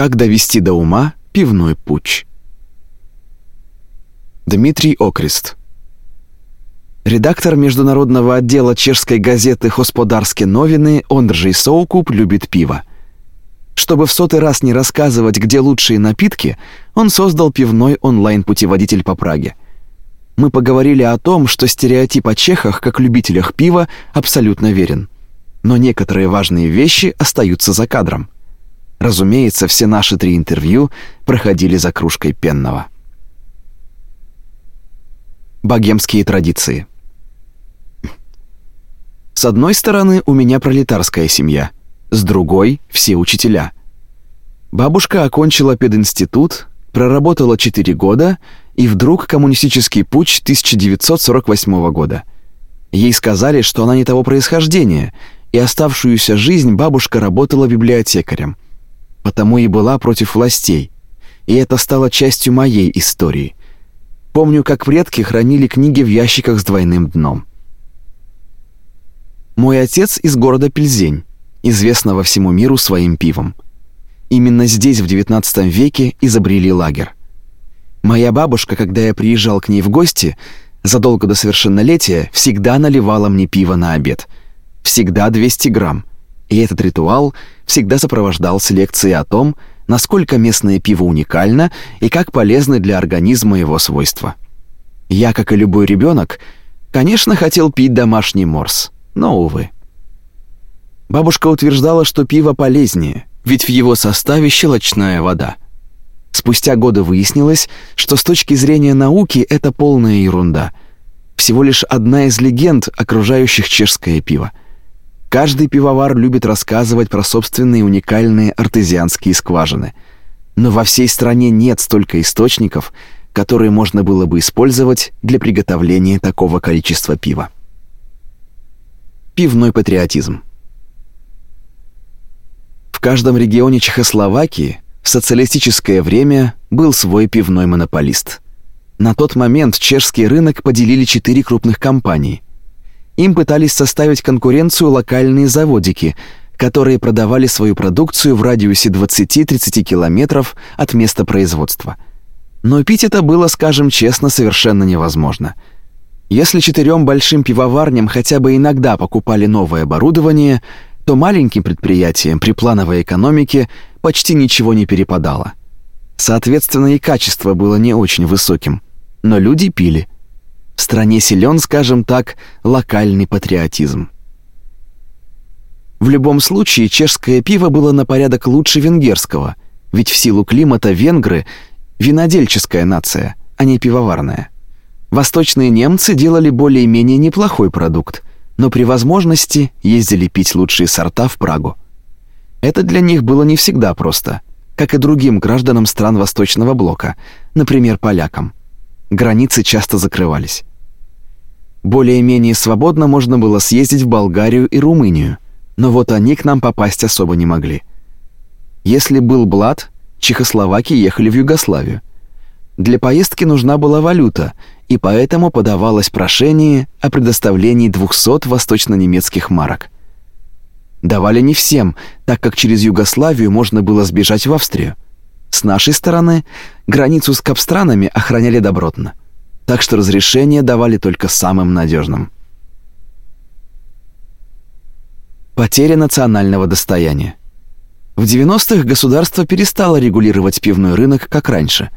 Как довести до ума пивной путь. Дмитрий Окрест. Редактор международного отдела чешской газеты «Хосподарские новины» Ондржей Соукуп любит пиво. Чтобы в сотый раз не рассказывать, где лучшие напитки, он создал пивной онлайн-путеводитель по Праге. Мы поговорили о том, что стереотип о чехах как любителях пива абсолютно верен. Но некоторые важные вещи остаются за кадром. Разумеется, все наши три интервью проходили за кружкой пенного. Богемские традиции. С одной стороны, у меня пролетарская семья, с другой все учителя. Бабушка окончила пединститут, проработала 4 года, и вдруг коммунистический путч 1948 года. Ей сказали, что она не того происхождения, и оставшуюся жизнь бабушка работала библиотекарем – потому и была против властей. И это стало частью моей истории. Помню, как предки хранили книги в ящиках с двойным дном. Мой отец из города Пельзень, известного всему миру своим пивом. Именно здесь в XIX веке изобрели лагерь. Моя бабушка, когда я приезжал к ней в гости, задолго до совершеннолетия, всегда наливала мне пиво на обед. Всегда 200 грамм. И этот ритуал всегда сопровождался лекцией о том, насколько местное пиво уникально и как полезны для организма его свойства. Я, как и любой ребенок, конечно, хотел пить домашний морс, но увы. Бабушка утверждала, что пиво полезнее, ведь в его составе щелочная вода. Спустя годы выяснилось, что с точки зрения науки это полная ерунда. Всего лишь одна из легенд, окружающих чешское пиво. Каждый пивовар любит рассказывать про собственные уникальные артезианские скважины. Но во всей стране нет столько источников, которые можно было бы использовать для приготовления такого количества пива. Пивной патриотизм. В каждом регионе Чехословакии в социалистическое время был свой пивной монополист. На тот момент чешский рынок поделили четыре крупных компании – им пытались составить конкуренцию локальные заводики, которые продавали свою продукцию в радиусе 20-30 километров от места производства. Но пить это было, скажем честно, совершенно невозможно. Если четырем большим пивоварням хотя бы иногда покупали новое оборудование, то маленьким предприятиям при плановой экономике почти ничего не перепадало. Соответственно, и качество было не очень высоким, но люди пили – в стране силен, скажем так, локальный патриотизм. В любом случае, чешское пиво было на порядок лучше венгерского, ведь в силу климата венгры – винодельческая нация, а не пивоварная. Восточные немцы делали более-менее неплохой продукт, но при возможности ездили пить лучшие сорта в Прагу. Это для них было не всегда просто, как и другим гражданам стран Восточного блока, например, полякам. Границы часто закрывались. Более-менее свободно можно было съездить в Болгарию и Румынию, но вот они к нам попасть особо не могли. Если был блат, чехословаки ехали в Югославию. Для поездки нужна была валюта, и поэтому подавалось прошение о предоставлении 200 восточно-немецких марок. Давали не всем, так как через Югославию можно было сбежать в Австрию. С нашей стороны границу с капстранами охраняли добротно так что разрешение давали только самым надежным. Потеря национального достояния. В 90-х государство перестало регулировать пивной рынок, как раньше.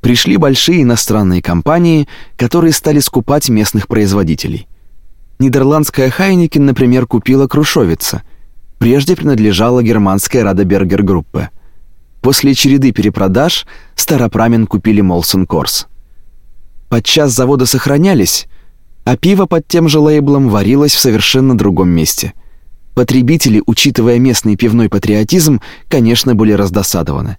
Пришли большие иностранные компании, которые стали скупать местных производителей. Нидерландская Heineken, например, купила Крушовице. Прежде принадлежала германская Radeberger Gruppe. После череды перепродаж Старопрамен купили Molson Coors. Подчас заводы сохранялись, а пиво под тем же лейблом варилось в совершенно другом месте. Потребители, учитывая местный пивной патриотизм, конечно, были раздосадованы.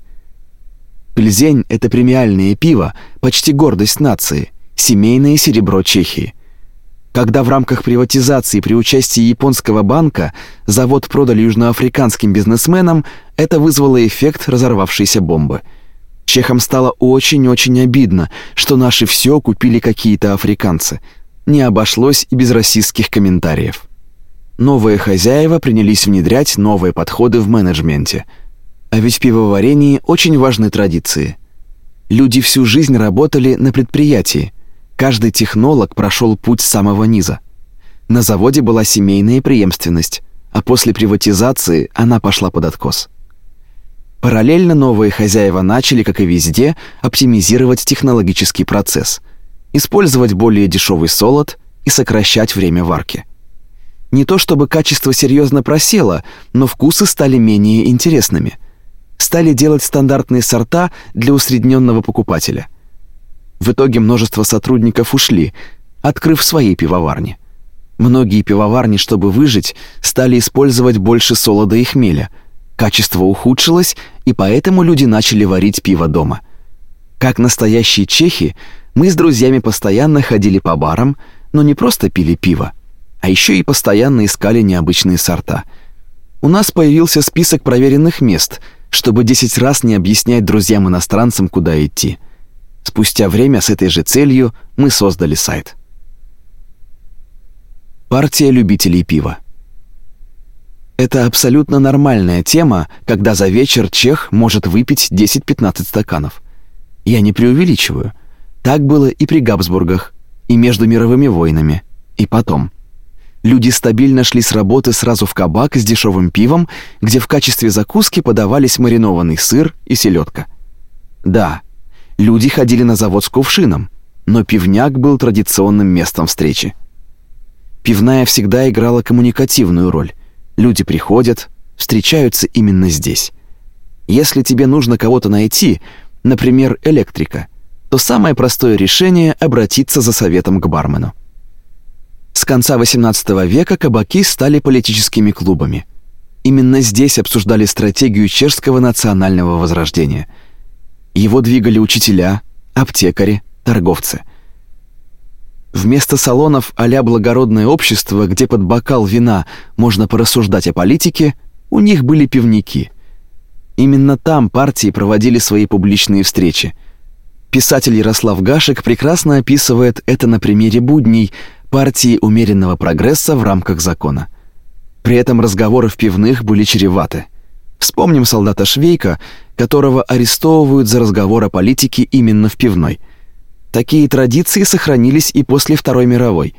Пльзень — это премиальное пиво, почти гордость нации, семейное серебро Чехии. Когда в рамках приватизации при участии японского банка завод продали южноафриканским бизнесменам, это вызвало эффект разорвавшейся бомбы — Чехам стало очень-очень обидно, что наши все купили какие-то африканцы. Не обошлось и без российских комментариев. Новые хозяева принялись внедрять новые подходы в менеджменте. А ведь в пивоварении очень важны традиции. Люди всю жизнь работали на предприятии. Каждый технолог прошел путь с самого низа. На заводе была семейная преемственность, а после приватизации она пошла под откос. Параллельно новые хозяева начали, как и везде, оптимизировать технологический процесс, использовать более дешевый солод и сокращать время варки. Не то чтобы качество серьезно просело, но вкусы стали менее интересными. Стали делать стандартные сорта для усредненного покупателя. В итоге множество сотрудников ушли, открыв свои пивоварни. Многие пивоварни, чтобы выжить, стали использовать больше солода и хмеля – Качество ухудшилось, и поэтому люди начали варить пиво дома. Как настоящие чехи, мы с друзьями постоянно ходили по барам, но не просто пили пиво, а еще и постоянно искали необычные сорта. У нас появился список проверенных мест, чтобы 10 раз не объяснять друзьям-иностранцам, куда идти. Спустя время с этой же целью мы создали сайт. Партия любителей пива. Это абсолютно нормальная тема, когда за вечер чех может выпить 10-15 стаканов. Я не преувеличиваю. Так было и при Габсбургах, и между мировыми войнами, и потом. Люди стабильно шли с работы сразу в кабак с дешевым пивом, где в качестве закуски подавались маринованный сыр и селедка. Да, люди ходили на завод с кувшином, но пивняк был традиционным местом встречи. Пивная всегда играла коммуникативную роль. Люди приходят, встречаются именно здесь. Если тебе нужно кого-то найти, например, электрика, то самое простое решение обратиться за советом к бармену. С конца XVIII века кабаки стали политическими клубами. Именно здесь обсуждали стратегию чешского национального возрождения. Его двигали учителя, аптекари, торговцы – Вместо салонов а-ля благородное общество, где под бокал вина можно порассуждать о политике, у них были пивники. Именно там партии проводили свои публичные встречи. Писатель Ярослав Гашек прекрасно описывает это на примере будней партии умеренного прогресса в рамках закона. При этом разговоры в пивных были чреваты. Вспомним солдата Швейка, которого арестовывают за разговор о политике именно в пивной – Такие традиции сохранились и после Второй мировой.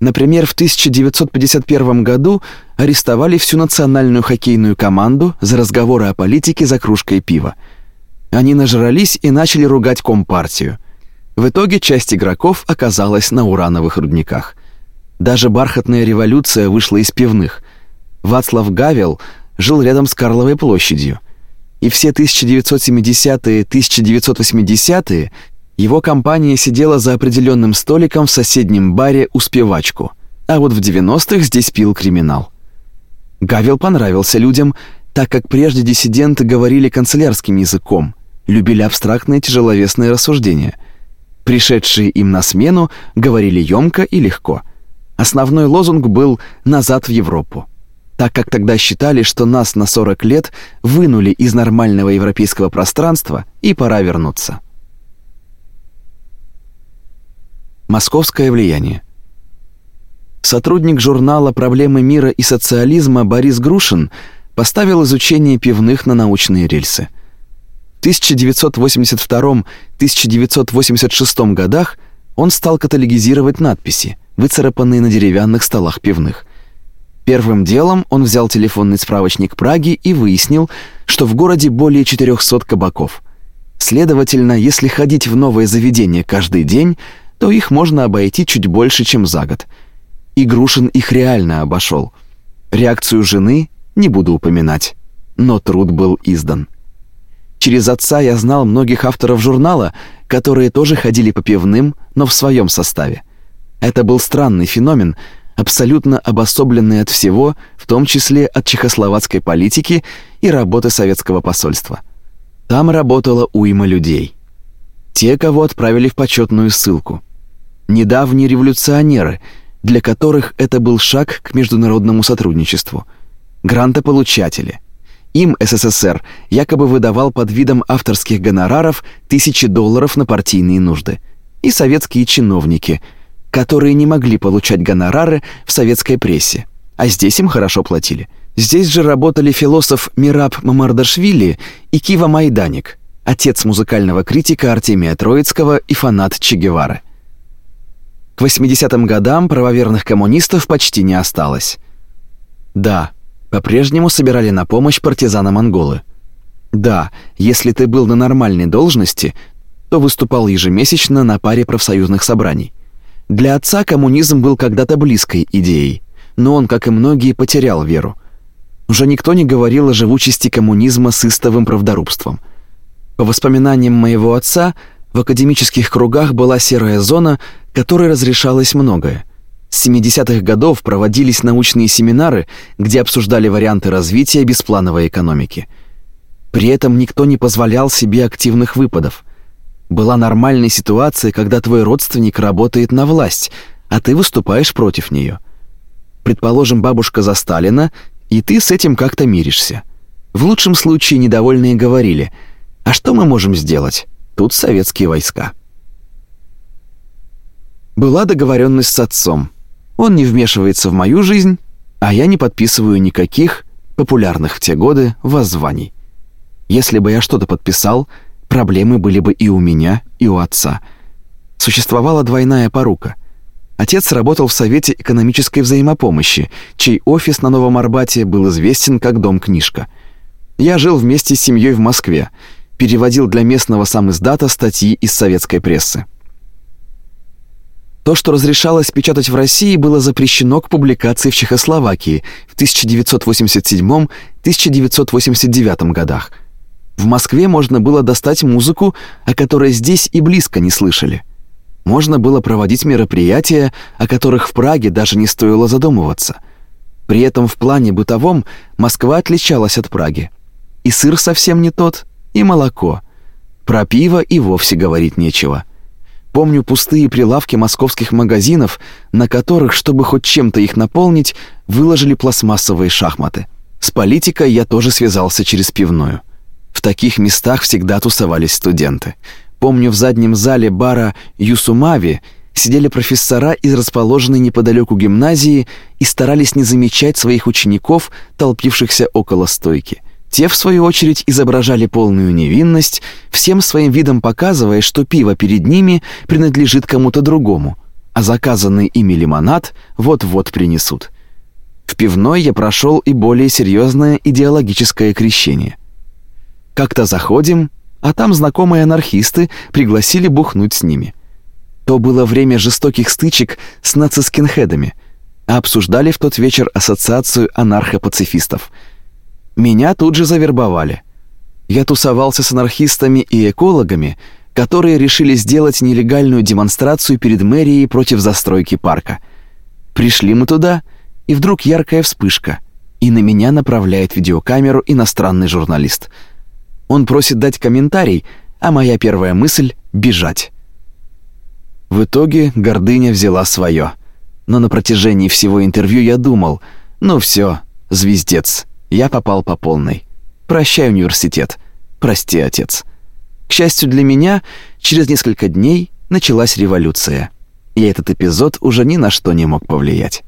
Например, в 1951 году арестовали всю национальную хоккейную команду за разговоры о политике за кружкой пива. Они нажрались и начали ругать компартию. В итоге часть игроков оказалась на урановых рудниках. Даже бархатная революция вышла из пивных. Вацлав Гавел жил рядом с Карловой площадью. И все 1970-е, 1980-е его компания сидела за определенным столиком в соседнем баре «Успевачку», а вот в 90-х здесь пил криминал. Гавел понравился людям, так как прежде диссиденты говорили канцелярским языком, любили абстрактные тяжеловесные рассуждения. Пришедшие им на смену говорили емко и легко. Основной лозунг был «назад в Европу» так как тогда считали, что нас на 40 лет вынули из нормального европейского пространства и пора вернуться. Московское влияние. Сотрудник журнала «Проблемы мира и социализма» Борис Грушин поставил изучение пивных на научные рельсы. В 1982-1986 годах он стал каталогизировать надписи, выцарапанные на деревянных столах пивных. Первым делом он взял телефонный справочник Праги и выяснил, что в городе более 400 кабаков. Следовательно, если ходить в новое заведение каждый день – то их можно обойти чуть больше, чем за год. И Грушин их реально обошел. Реакцию жены не буду упоминать, но труд был издан. Через отца я знал многих авторов журнала, которые тоже ходили по пивным, но в своем составе. Это был странный феномен, абсолютно обособленный от всего, в том числе от чехословацкой политики и работы советского посольства. Там работала уйма людей. Те, кого отправили в почетную ссылку недавние революционеры, для которых это был шаг к международному сотрудничеству, грантополучатели. Им СССР якобы выдавал под видом авторских гонораров тысячи долларов на партийные нужды, и советские чиновники, которые не могли получать гонорары в советской прессе, а здесь им хорошо платили – Здесь же работали философ Мираб Мамардашвили и Кива Майданик, отец музыкального критика Артемия Троицкого и фанат Че Гевары. К 80-м годам правоверных коммунистов почти не осталось. Да, по-прежнему собирали на помощь партизанам Анголы. Да, если ты был на нормальной должности, то выступал ежемесячно на паре профсоюзных собраний. Для отца коммунизм был когда-то близкой идеей, но он, как и многие, потерял веру. Уже никто не говорил о живучести коммунизма с истовым правдорубством. По воспоминаниям моего отца, в академических кругах была серая зона, которой разрешалось многое. С 70-х годов проводились научные семинары, где обсуждали варианты развития бесплановой экономики. При этом никто не позволял себе активных выпадов. Была нормальная ситуация, когда твой родственник работает на власть, а ты выступаешь против нее. Предположим, бабушка за Сталина, и ты с этим как-то миришься. В лучшем случае недовольные говорили: "А что мы можем сделать? Тут советские войска". Была договоренность с отцом. Он не вмешивается в мою жизнь, а я не подписываю никаких популярных в те годы воззваний. Если бы я что-то подписал, проблемы были бы и у меня, и у отца. Существовала двойная порука. Отец работал в Совете экономической взаимопомощи, чей офис на Новом Арбате был известен как Дом книжка. Я жил вместе с семьей в Москве, переводил для местного самиздата статьи из советской прессы. То, что разрешалось печатать в России, было запрещено к публикации в Чехословакии в 1987-1989 годах. В Москве можно было достать музыку, о которой здесь и близко не слышали. Можно было проводить мероприятия, о которых в Праге даже не стоило задумываться. При этом в плане бытовом Москва отличалась от Праги. И сыр совсем не тот, и молоко. Про пиво и вовсе говорить нечего. Помню пустые прилавки московских магазинов, на которых, чтобы хоть чем-то их наполнить, выложили пластмассовые шахматы. С политикой я тоже связался через пивную. В таких местах всегда тусовались студенты. Помню, в заднем зале бара Юсумави сидели профессора из расположенной неподалеку гимназии и старались не замечать своих учеников, толпившихся около стойки. Те, в свою очередь, изображали полную невинность, всем своим видом показывая, что пиво перед ними принадлежит кому-то другому, а заказанный ими лимонад вот-вот принесут. В пивной я прошел и более серьезное идеологическое крещение. Как-то заходим, а там знакомые анархисты пригласили бухнуть с ними. То было время жестоких стычек с нацискинхедами, а обсуждали в тот вечер ассоциацию анархопацифистов – меня тут же завербовали. Я тусовался с анархистами и экологами, которые решили сделать нелегальную демонстрацию перед мэрией против застройки парка. Пришли мы туда, и вдруг яркая вспышка, и на меня направляет видеокамеру иностранный журналист. Он просит дать комментарий, а моя первая мысль бежать. В итоге гордыня взяла свое. Но на протяжении всего интервью я думал: "Ну все, звездец, я попал по полной. Прощай, университет. Прости, отец. К счастью для меня, через несколько дней началась революция. И этот эпизод уже ни на что не мог повлиять.